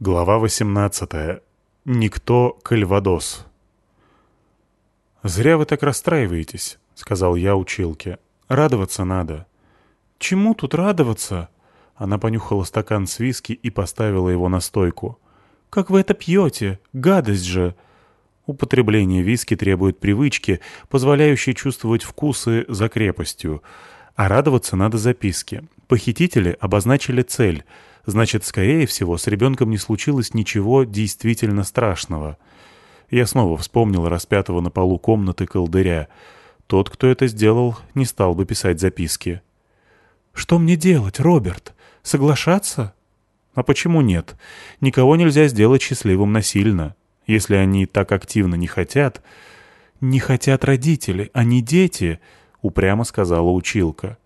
Глава 18. Никто Кальвадос. «Зря вы так расстраиваетесь», — сказал я училке. «Радоваться надо». «Чему тут радоваться?» Она понюхала стакан с виски и поставила его на стойку. «Как вы это пьете? Гадость же!» Употребление виски требует привычки, позволяющей чувствовать вкусы за крепостью. А радоваться надо записке. Похитители обозначили цель — Значит, скорее всего, с ребенком не случилось ничего действительно страшного. Я снова вспомнил распятого на полу комнаты колдыря. Тот, кто это сделал, не стал бы писать записки. «Что мне делать, Роберт? Соглашаться?» «А почему нет? Никого нельзя сделать счастливым насильно. Если они так активно не хотят...» «Не хотят родители, а не дети», — упрямо сказала училка.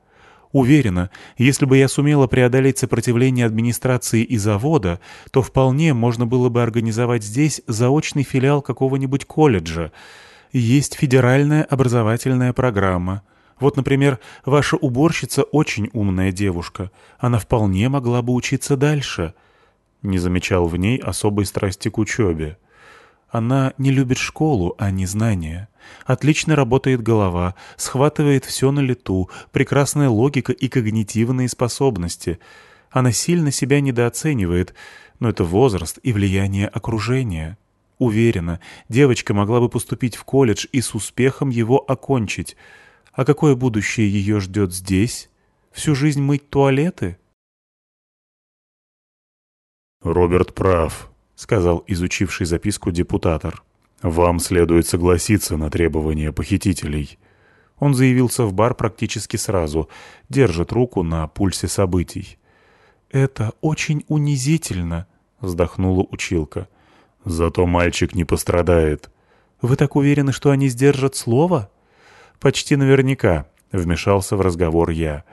Уверена, если бы я сумела преодолеть сопротивление администрации и завода, то вполне можно было бы организовать здесь заочный филиал какого-нибудь колледжа. Есть федеральная образовательная программа. Вот, например, ваша уборщица очень умная девушка. Она вполне могла бы учиться дальше. Не замечал в ней особой страсти к учебе. Она не любит школу, а не знания. Отлично работает голова, схватывает все на лету, прекрасная логика и когнитивные способности. Она сильно себя недооценивает, но это возраст и влияние окружения. Уверена, девочка могла бы поступить в колледж и с успехом его окончить. А какое будущее ее ждет здесь? Всю жизнь мыть туалеты? Роберт прав, — сказал изучивший записку депутатор. «Вам следует согласиться на требования похитителей». Он заявился в бар практически сразу, держит руку на пульсе событий. «Это очень унизительно», — вздохнула училка. «Зато мальчик не пострадает». «Вы так уверены, что они сдержат слово?» «Почти наверняка», — вмешался в разговор я.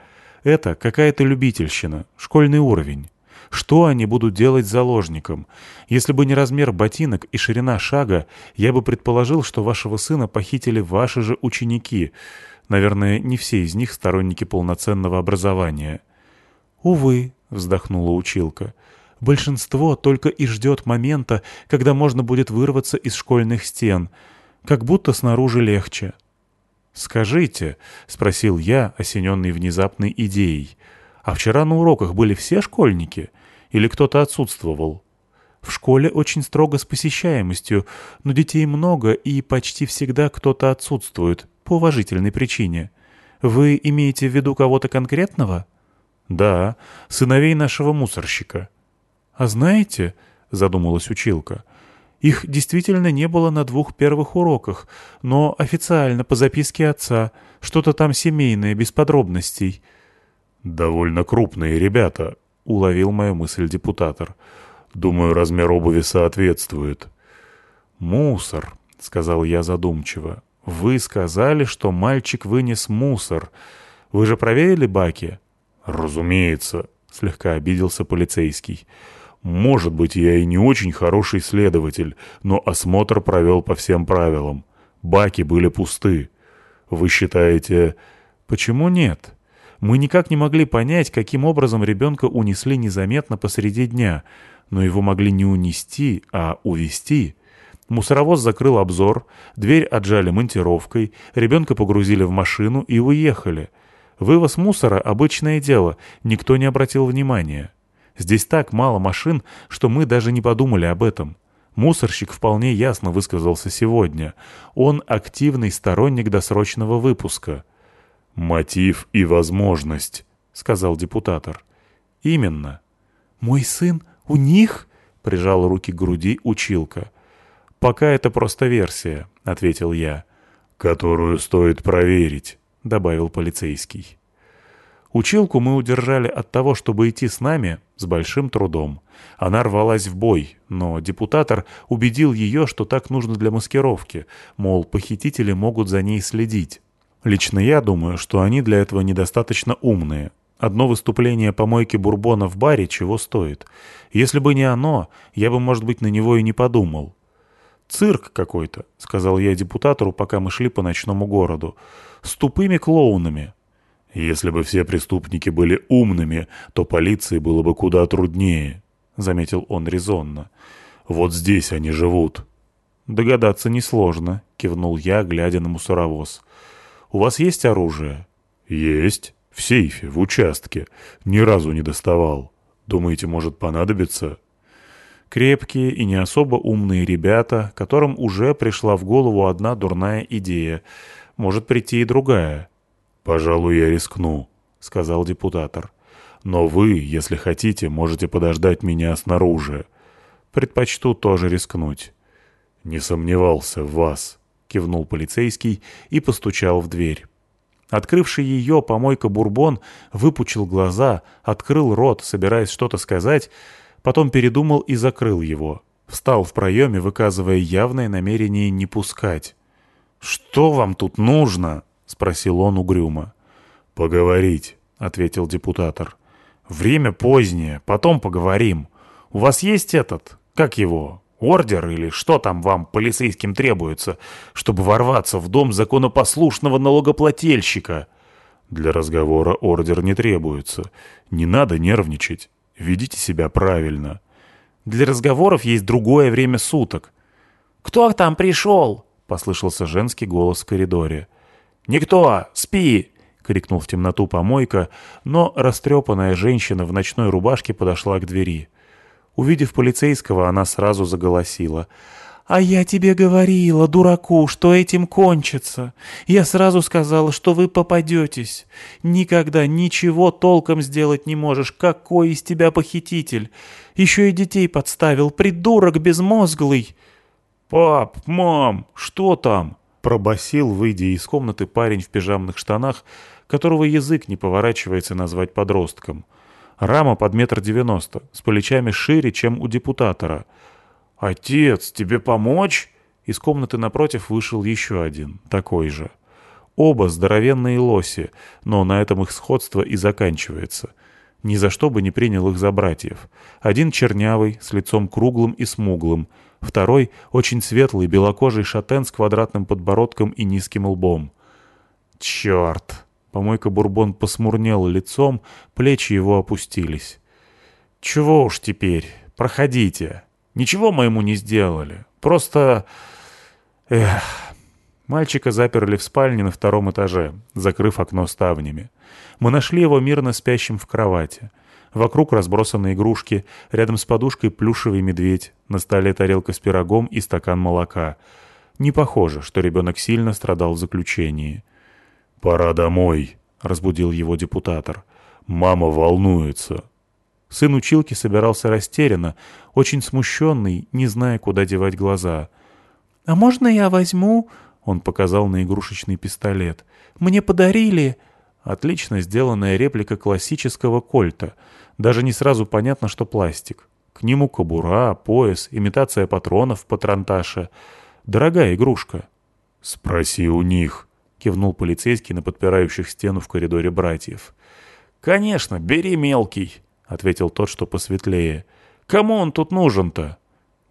«Это какая-то любительщина, школьный уровень». Что они будут делать заложником? Если бы не размер ботинок и ширина шага, я бы предположил, что вашего сына похитили ваши же ученики. Наверное, не все из них сторонники полноценного образования. «Увы», — вздохнула училка, — «большинство только и ждет момента, когда можно будет вырваться из школьных стен. Как будто снаружи легче». «Скажите», — спросил я, осененный внезапной идеей, — «а вчера на уроках были все школьники?» Или кто-то отсутствовал? В школе очень строго с посещаемостью, но детей много и почти всегда кто-то отсутствует, по уважительной причине. Вы имеете в виду кого-то конкретного? Да, сыновей нашего мусорщика. А знаете, задумалась училка, их действительно не было на двух первых уроках, но официально по записке отца, что-то там семейное, без подробностей. «Довольно крупные ребята», — уловил мою мысль депутатор. «Думаю, размер обуви соответствует». «Мусор», — сказал я задумчиво. «Вы сказали, что мальчик вынес мусор. Вы же проверили баки?» «Разумеется», — слегка обиделся полицейский. «Может быть, я и не очень хороший следователь, но осмотр провел по всем правилам. Баки были пусты. Вы считаете...» «Почему нет?» Мы никак не могли понять, каким образом ребенка унесли незаметно посреди дня, но его могли не унести, а увести. Мусоровоз закрыл обзор, дверь отжали монтировкой, ребенка погрузили в машину и уехали. Вывоз мусора — обычное дело, никто не обратил внимания. Здесь так мало машин, что мы даже не подумали об этом. Мусорщик вполне ясно высказался сегодня. Он активный сторонник досрочного выпуска. «Мотив и возможность», — сказал депутатор. «Именно». «Мой сын у них?» — прижал руки к груди училка. «Пока это просто версия», — ответил я. «Которую стоит проверить», — добавил полицейский. Училку мы удержали от того, чтобы идти с нами, с большим трудом. Она рвалась в бой, но депутатор убедил ее, что так нужно для маскировки, мол, похитители могут за ней следить. Лично я думаю, что они для этого недостаточно умные. Одно выступление помойки Бурбона в баре чего стоит. Если бы не оно, я бы, может быть, на него и не подумал. «Цирк какой-то», — сказал я депутатору, пока мы шли по ночному городу. «С тупыми клоунами». «Если бы все преступники были умными, то полиции было бы куда труднее», — заметил он резонно. «Вот здесь они живут». «Догадаться несложно», — кивнул я, глядя на мусоровоз. «У вас есть оружие?» «Есть. В сейфе, в участке. Ни разу не доставал. Думаете, может понадобиться?» Крепкие и не особо умные ребята, которым уже пришла в голову одна дурная идея. Может прийти и другая. «Пожалуй, я рискну», — сказал депутатор. «Но вы, если хотите, можете подождать меня снаружи. Предпочту тоже рискнуть». «Не сомневался в вас», — кивнул полицейский и постучал в дверь. Открывший ее помойка Бурбон выпучил глаза, открыл рот, собираясь что-то сказать, потом передумал и закрыл его. Встал в проеме, выказывая явное намерение не пускать. «Что вам тут нужно?» — спросил он угрюмо. «Поговорить», — ответил депутатор. «Время позднее, потом поговорим. У вас есть этот, как его, ордер или что там вам, полицейским, требуется, чтобы ворваться в дом законопослушного налогоплательщика?» «Для разговора ордер не требуется. Не надо нервничать». Ведите себя правильно. Для разговоров есть другое время суток. «Кто там пришел?» — послышался женский голос в коридоре. «Никто! Спи!» — крикнул в темноту помойка, но растрепанная женщина в ночной рубашке подошла к двери. Увидев полицейского, она сразу заголосила — «А я тебе говорила, дураку, что этим кончится. Я сразу сказала, что вы попадетесь. Никогда ничего толком сделать не можешь. Какой из тебя похититель? Еще и детей подставил, придурок безмозглый!» «Пап, мам, что там?» — пробасил, выйдя из комнаты парень в пижамных штанах, которого язык не поворачивается назвать подростком. Рама под метр девяносто, с плечами шире, чем у депутатора — «Отец, тебе помочь?» Из комнаты напротив вышел еще один, такой же. Оба здоровенные лоси, но на этом их сходство и заканчивается. Ни за что бы не принял их за братьев. Один чернявый, с лицом круглым и смуглым. Второй — очень светлый, белокожий шатен с квадратным подбородком и низким лбом. «Черт!» Помойка Бурбон посмурнел лицом, плечи его опустились. «Чего уж теперь? Проходите!» Ничего мы ему не сделали. Просто... Эх... Мальчика заперли в спальне на втором этаже, закрыв окно ставнями. Мы нашли его мирно спящим в кровати. Вокруг разбросаны игрушки, рядом с подушкой плюшевый медведь, на столе тарелка с пирогом и стакан молока. Не похоже, что ребенок сильно страдал в заключении. «Пора домой», — разбудил его депутатор. «Мама волнуется». Сын училки собирался растерянно, очень смущенный, не зная, куда девать глаза. «А можно я возьму?» — он показал на игрушечный пистолет. «Мне подарили...» Отлично сделанная реплика классического кольта. Даже не сразу понятно, что пластик. К нему кобура, пояс, имитация патронов, патронташа. Дорогая игрушка. «Спроси у них», — кивнул полицейский на подпирающих стену в коридоре братьев. «Конечно, бери мелкий», ответил тот, что посветлее. «Кому он тут нужен-то?»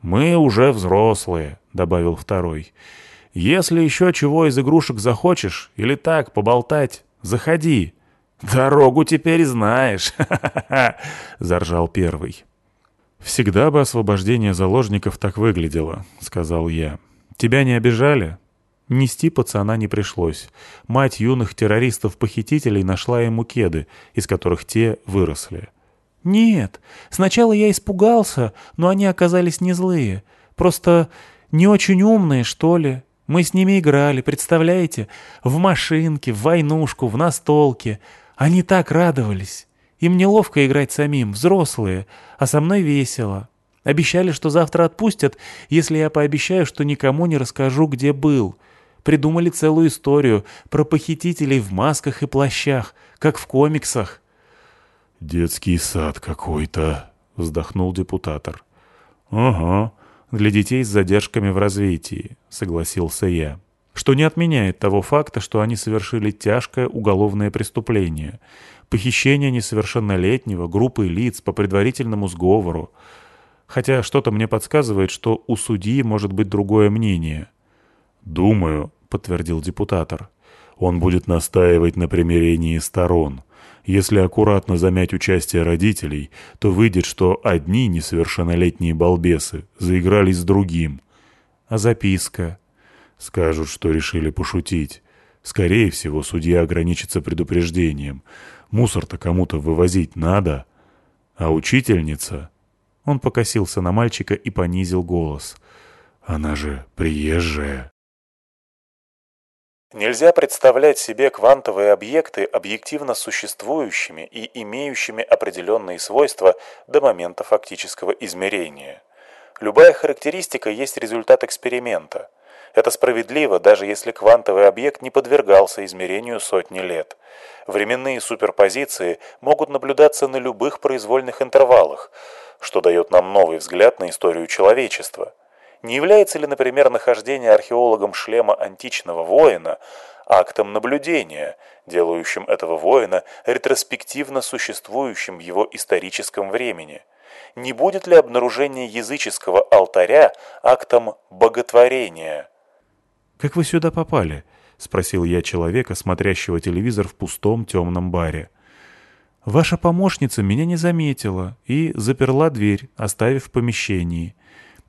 «Мы уже взрослые», — добавил второй. «Если еще чего из игрушек захочешь, или так, поболтать, заходи». «Дорогу теперь знаешь», — заржал первый. «Всегда бы освобождение заложников так выглядело», — сказал я. «Тебя не обижали?» Нести пацана не пришлось. Мать юных террористов-похитителей нашла ему кеды, из которых те выросли. «Нет, сначала я испугался, но они оказались не злые. Просто не очень умные, что ли. Мы с ними играли, представляете? В машинке, в войнушку, в настолке. Они так радовались. Им неловко играть самим, взрослые, а со мной весело. Обещали, что завтра отпустят, если я пообещаю, что никому не расскажу, где был. Придумали целую историю про похитителей в масках и плащах, как в комиксах. «Детский сад какой-то», — вздохнул депутатор. «Ага, для детей с задержками в развитии», — согласился я. «Что не отменяет того факта, что они совершили тяжкое уголовное преступление. Похищение несовершеннолетнего, группы лиц по предварительному сговору. Хотя что-то мне подсказывает, что у судьи может быть другое мнение». «Думаю», — подтвердил депутатор. «Он будет настаивать на примирении сторон» Если аккуратно замять участие родителей, то выйдет, что одни несовершеннолетние балбесы заигрались с другим. А записка? Скажут, что решили пошутить. Скорее всего, судья ограничится предупреждением. Мусор-то кому-то вывозить надо. А учительница... Он покосился на мальчика и понизил голос. Она же приезжая. Нельзя представлять себе квантовые объекты объективно существующими и имеющими определенные свойства до момента фактического измерения. Любая характеристика есть результат эксперимента. Это справедливо, даже если квантовый объект не подвергался измерению сотни лет. Временные суперпозиции могут наблюдаться на любых произвольных интервалах, что дает нам новый взгляд на историю человечества. Не является ли, например, нахождение археологом шлема античного воина актом наблюдения, делающим этого воина ретроспективно существующим в его историческом времени? Не будет ли обнаружение языческого алтаря актом боготворения? «Как вы сюда попали?» — спросил я человека, смотрящего телевизор в пустом темном баре. «Ваша помощница меня не заметила и заперла дверь, оставив в помещении.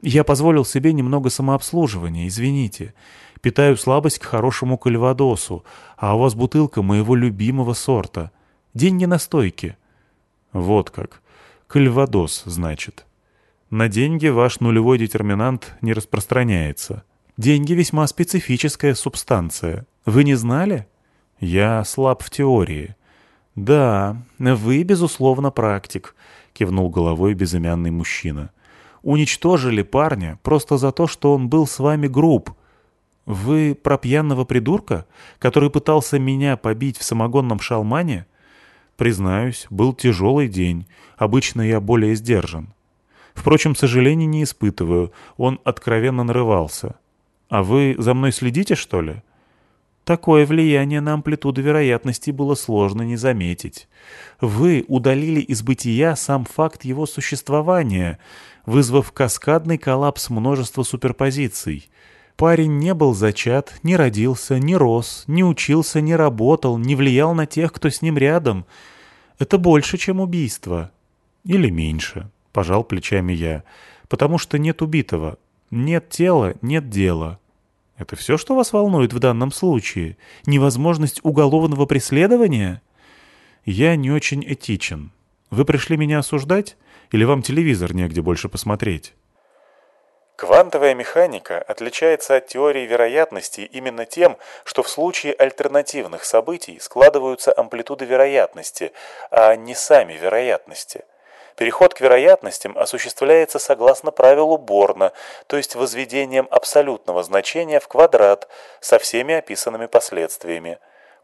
Я позволил себе немного самообслуживания, извините. Питаю слабость к хорошему кальвадосу, а у вас бутылка моего любимого сорта. Деньги на стойке». «Вот как. Кальвадос, значит. На деньги ваш нулевой детерминант не распространяется». Деньги весьма специфическая субстанция. Вы не знали? Я слаб в теории. Да, вы, безусловно, практик, кивнул головой безымянный мужчина. Уничтожили парня просто за то, что он был с вами груб. Вы про пьяного придурка, который пытался меня побить в самогонном шалмане? Признаюсь, был тяжелый день. Обычно я более сдержан. Впрочем, сожалений не испытываю. Он откровенно нарывался. «А вы за мной следите, что ли?» Такое влияние на амплитуду вероятности было сложно не заметить. Вы удалили из бытия сам факт его существования, вызвав каскадный коллапс множества суперпозиций. Парень не был зачат, не родился, не рос, не учился, не работал, не влиял на тех, кто с ним рядом. Это больше, чем убийство. Или меньше, пожал плечами я, потому что нет убитого, нет тела, нет дела. Это все, что вас волнует в данном случае? Невозможность уголовного преследования? Я не очень этичен. Вы пришли меня осуждать? Или вам телевизор негде больше посмотреть? Квантовая механика отличается от теории вероятности именно тем, что в случае альтернативных событий складываются амплитуды вероятности, а не сами вероятности. Переход к вероятностям осуществляется согласно правилу Борна, то есть возведением абсолютного значения в квадрат со всеми описанными последствиями.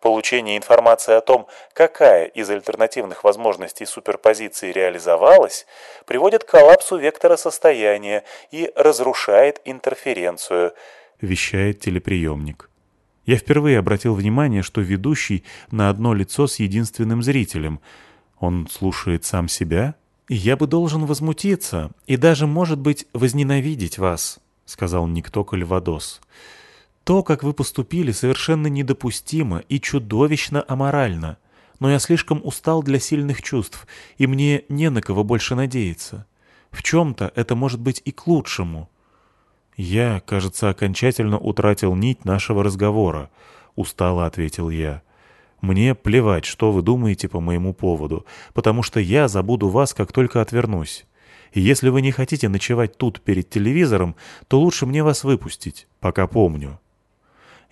Получение информации о том, какая из альтернативных возможностей суперпозиции реализовалась, приводит к коллапсу вектора состояния и разрушает интерференцию, вещает телеприемник. Я впервые обратил внимание, что ведущий на одно лицо с единственным зрителем. Он слушает сам себя? «Я бы должен возмутиться и даже, может быть, возненавидеть вас», — сказал никто Кальвадос. «То, как вы поступили, совершенно недопустимо и чудовищно аморально. Но я слишком устал для сильных чувств, и мне не на кого больше надеяться. В чем-то это может быть и к лучшему». «Я, кажется, окончательно утратил нить нашего разговора», — устало ответил я. Мне плевать, что вы думаете по моему поводу, потому что я забуду вас, как только отвернусь. И если вы не хотите ночевать тут перед телевизором, то лучше мне вас выпустить, пока помню».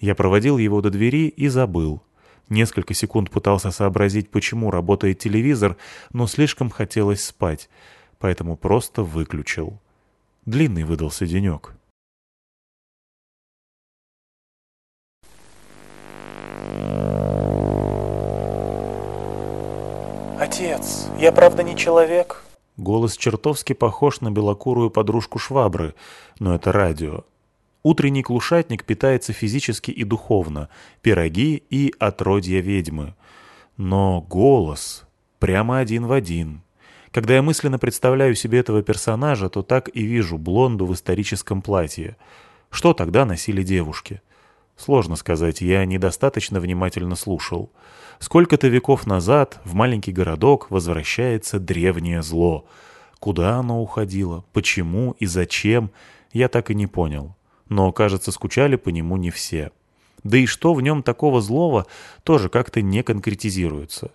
Я проводил его до двери и забыл. Несколько секунд пытался сообразить, почему работает телевизор, но слишком хотелось спать, поэтому просто выключил. Длинный выдался денек. «Отец, я правда не человек?» Голос чертовски похож на белокурую подружку швабры, но это радио. Утренний клушатник питается физически и духовно, пироги и отродья ведьмы. Но голос прямо один в один. Когда я мысленно представляю себе этого персонажа, то так и вижу блонду в историческом платье. Что тогда носили девушки? Сложно сказать, я недостаточно внимательно слушал. Сколько-то веков назад в маленький городок возвращается древнее зло. Куда оно уходило, почему и зачем, я так и не понял. Но, кажется, скучали по нему не все. Да и что в нем такого злого, тоже как-то не конкретизируется.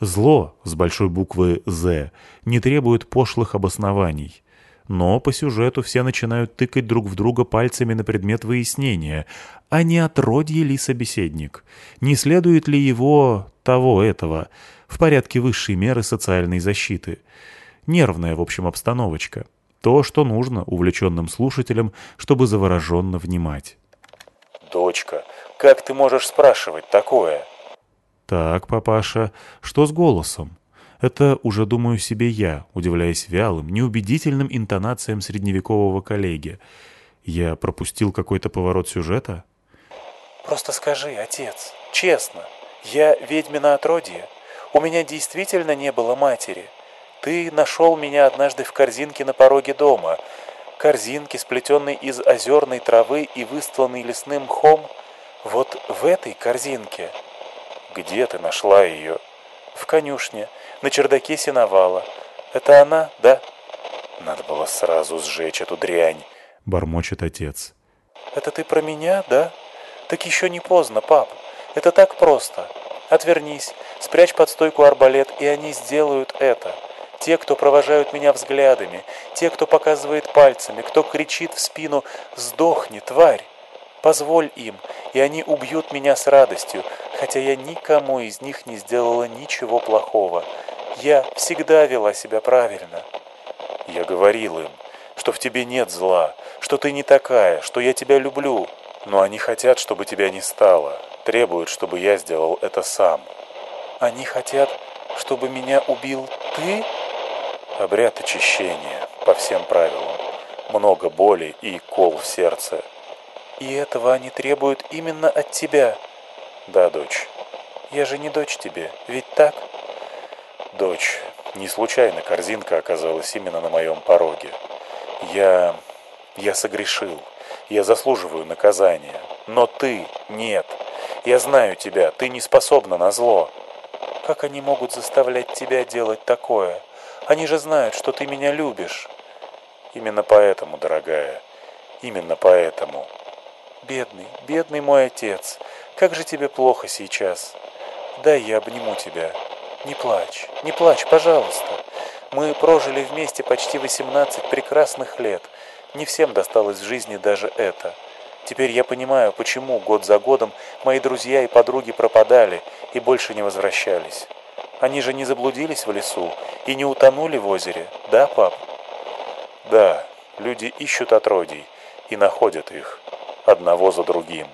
Зло с большой буквы «З» не требует пошлых обоснований. Но по сюжету все начинают тыкать друг в друга пальцами на предмет выяснения, а не отродье ли собеседник, не следует ли его того-этого в порядке высшей меры социальной защиты. Нервная, в общем, обстановочка. То, что нужно увлеченным слушателям, чтобы завороженно внимать. «Дочка, как ты можешь спрашивать такое?» «Так, папаша, что с голосом?» Это уже думаю себе я, удивляясь вялым, неубедительным интонациям средневекового коллеги. Я пропустил какой-то поворот сюжета? «Просто скажи, отец, честно, я ведьмина отродье. У меня действительно не было матери. Ты нашел меня однажды в корзинке на пороге дома. Корзинке, сплетенной из озерной травы и выстланной лесным мхом. Вот в этой корзинке. Где ты нашла ее? В конюшне на чердаке сеновала. Это она, да? Надо было сразу сжечь эту дрянь, — бормочет отец. Это ты про меня, да? Так еще не поздно, пап. Это так просто. Отвернись, спрячь под стойку арбалет, и они сделают это. Те, кто провожают меня взглядами, те, кто показывает пальцами, кто кричит в спину «Сдохни, тварь!» Позволь им, и они убьют меня с радостью, хотя я никому из них не сделала ничего плохого. Я всегда вела себя правильно. Я говорил им, что в тебе нет зла, что ты не такая, что я тебя люблю. Но они хотят, чтобы тебя не стало, требуют, чтобы я сделал это сам. Они хотят, чтобы меня убил ты? Обряд очищения, по всем правилам. Много боли и кол в сердце. И этого они требуют именно от тебя. Да, дочь. Я же не дочь тебе, ведь так? Дочь, не случайно корзинка оказалась именно на моем пороге. Я... я согрешил. Я заслуживаю наказания. Но ты нет. Я знаю тебя, ты не способна на зло. Как они могут заставлять тебя делать такое? Они же знают, что ты меня любишь. Именно поэтому, дорогая, именно поэтому. Бедный, бедный мой отец, как же тебе плохо сейчас. Дай я обниму тебя. Не плачь, не плачь, пожалуйста. Мы прожили вместе почти 18 прекрасных лет. Не всем досталось в жизни даже это. Теперь я понимаю, почему год за годом мои друзья и подруги пропадали и больше не возвращались. Они же не заблудились в лесу и не утонули в озере, да, пап? Да, люди ищут отродий и находят их, одного за другим.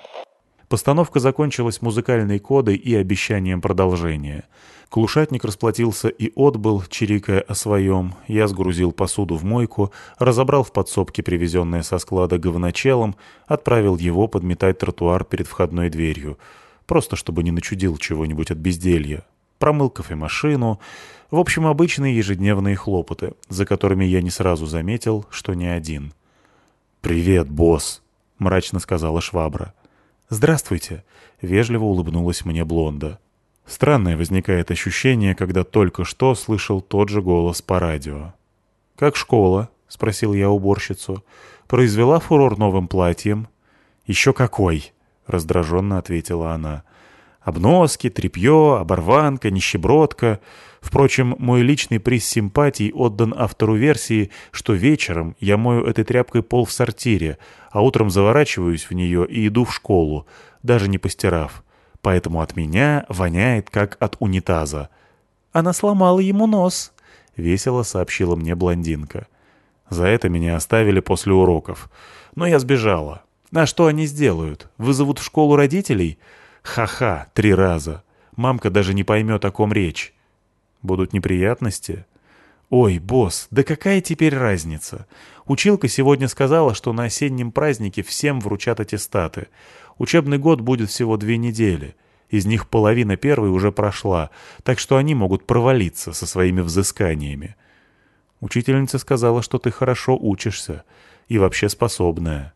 Постановка закончилась музыкальной кодой и обещанием продолжения — Клушатник расплатился и отбыл, чирикая о своем. Я сгрузил посуду в мойку, разобрал в подсобке привезенное со склада говночелом, отправил его подметать тротуар перед входной дверью. Просто чтобы не начудил чего-нибудь от безделья. Промыл кофемашину. В общем, обычные ежедневные хлопоты, за которыми я не сразу заметил, что не один. «Привет, босс», — мрачно сказала швабра. «Здравствуйте», — вежливо улыбнулась мне Блонда. Странное возникает ощущение, когда только что слышал тот же голос по радио. «Как школа?» — спросил я уборщицу. «Произвела фурор новым платьем?» «Еще какой!» — раздраженно ответила она. «Обноски, тряпье, оборванка, нищебродка. Впрочем, мой личный приз симпатий отдан автору версии, что вечером я мою этой тряпкой пол в сортире, а утром заворачиваюсь в нее и иду в школу, даже не постирав поэтому от меня воняет, как от унитаза. Она сломала ему нос, — весело сообщила мне блондинка. За это меня оставили после уроков. Но я сбежала. А что они сделают? Вызовут в школу родителей? Ха-ха, три раза. Мамка даже не поймет, о ком речь. Будут неприятности? Ой, босс, да какая теперь разница? Училка сегодня сказала, что на осеннем празднике всем вручат аттестаты. Учебный год будет всего две недели. Из них половина первой уже прошла, так что они могут провалиться со своими взысканиями. Учительница сказала, что ты хорошо учишься и вообще способная.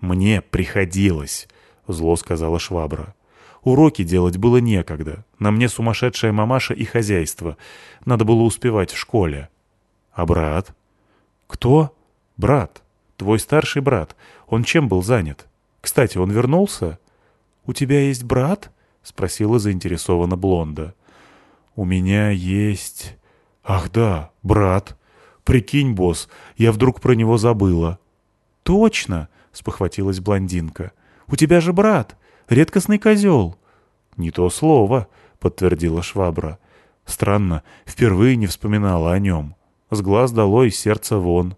«Мне приходилось», — зло сказала швабра. Уроки делать было некогда. На мне сумасшедшая мамаша и хозяйство. Надо было успевать в школе. А брат? Кто? Брат. Твой старший брат. Он чем был занят? Кстати, он вернулся? У тебя есть брат? Спросила заинтересованно Блонда. У меня есть... Ах да, брат. Прикинь, босс, я вдруг про него забыла. Точно, спохватилась блондинка. У тебя же брат, редкостный козел. Не то слово, подтвердила швабра. Странно, впервые не вспоминала о нем. С глаз долой, сердце вон.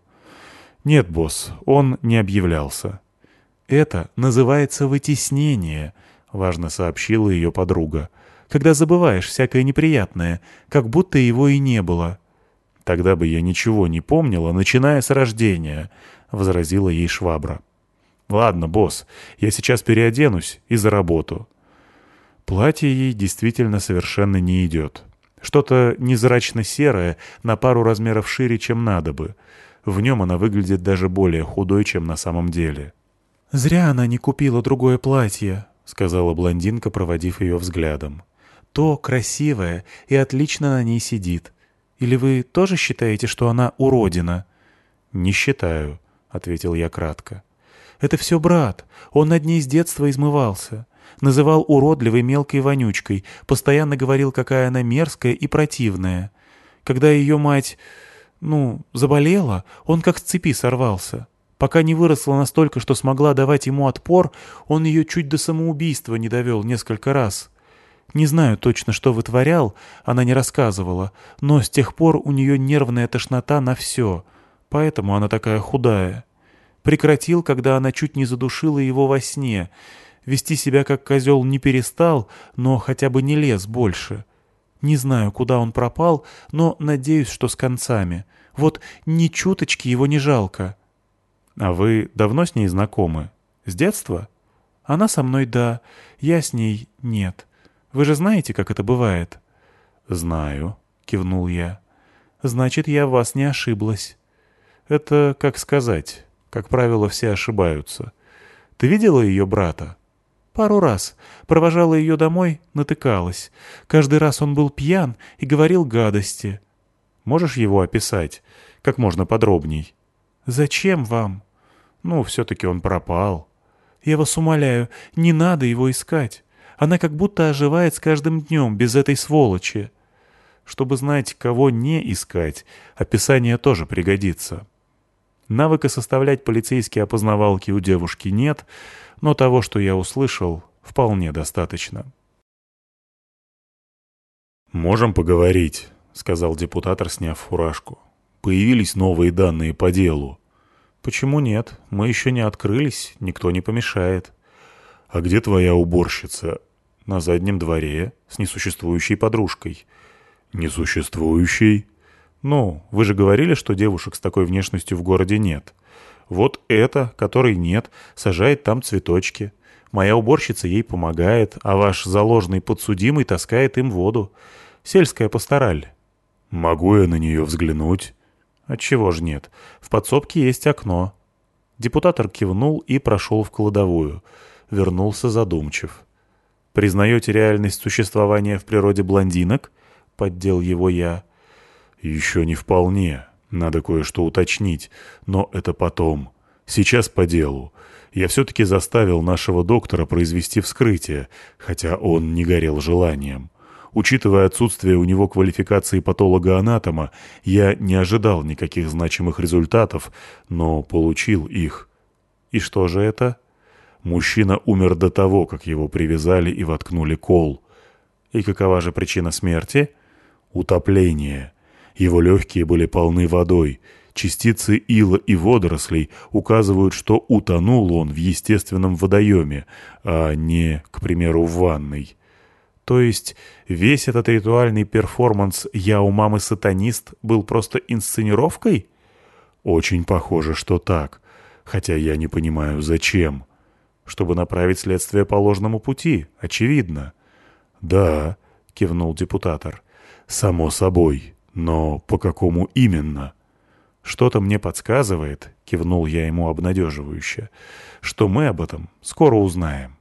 Нет, босс, он не объявлялся. Это называется вытеснение, важно сообщила ее подруга. Когда забываешь всякое неприятное, как будто его и не было. Тогда бы я ничего не помнила, начиная с рождения, возразила ей швабра. Ладно, босс, я сейчас переоденусь и за работу. Платье ей действительно совершенно не идет. Что-то незрачно-серое, на пару размеров шире, чем надо бы. В нем она выглядит даже более худой, чем на самом деле. «Зря она не купила другое платье», — сказала блондинка, проводив ее взглядом. «То красивое и отлично на ней сидит. Или вы тоже считаете, что она уродина?» «Не считаю», — ответил я кратко. «Это все брат. Он над ней с детства измывался называл уродливой мелкой вонючкой, постоянно говорил, какая она мерзкая и противная. Когда ее мать, ну, заболела, он как с цепи сорвался. Пока не выросла настолько, что смогла давать ему отпор, он ее чуть до самоубийства не довел несколько раз. Не знаю точно, что вытворял, она не рассказывала, но с тех пор у нее нервная тошнота на все, поэтому она такая худая. Прекратил, когда она чуть не задушила его во сне — Вести себя как козел не перестал, но хотя бы не лез больше. Не знаю, куда он пропал, но надеюсь, что с концами. Вот ни чуточки его не жалко. А вы давно с ней знакомы? С детства? Она со мной да, я с ней нет. Вы же знаете, как это бывает? Знаю, кивнул я. Значит, я вас не ошиблась. Это как сказать. Как правило, все ошибаются. Ты видела ее брата? Пару раз. Провожала ее домой, натыкалась. Каждый раз он был пьян и говорил гадости. Можешь его описать? Как можно подробней. Зачем вам? Ну, все-таки он пропал. Я вас умоляю, не надо его искать. Она как будто оживает с каждым днем без этой сволочи. Чтобы знать, кого не искать, описание тоже пригодится. Навыка составлять полицейские опознавалки у девушки нет — но того, что я услышал, вполне достаточно. «Можем поговорить», — сказал депутатор, сняв фуражку. «Появились новые данные по делу». «Почему нет? Мы еще не открылись, никто не помешает». «А где твоя уборщица?» «На заднем дворе, с несуществующей подружкой». «Несуществующей?» «Ну, вы же говорили, что девушек с такой внешностью в городе нет». Вот это, которой нет, сажает там цветочки. Моя уборщица ей помогает, а ваш заложенный подсудимый таскает им воду. Сельская пастораль. Могу я на нее взглянуть? Отчего ж нет? В подсобке есть окно. Депутатор кивнул и прошел в кладовую. Вернулся задумчив. «Признаете реальность существования в природе блондинок?» — поддел его я. «Еще не вполне», надо кое-что уточнить, но это потом. Сейчас по делу. Я все-таки заставил нашего доктора произвести вскрытие, хотя он не горел желанием. Учитывая отсутствие у него квалификации патолога-анатома, я не ожидал никаких значимых результатов, но получил их. И что же это? Мужчина умер до того, как его привязали и воткнули кол. И какова же причина смерти? Утопление. Его легкие были полны водой. Частицы ила и водорослей указывают, что утонул он в естественном водоеме, а не, к примеру, в ванной. То есть весь этот ритуальный перформанс «Я у мамы сатанист» был просто инсценировкой? Очень похоже, что так. Хотя я не понимаю, зачем. Чтобы направить следствие по ложному пути, очевидно. «Да», — кивнул депутатор, — «само собой». Но по какому именно? Что-то мне подсказывает, кивнул я ему обнадеживающе, что мы об этом скоро узнаем.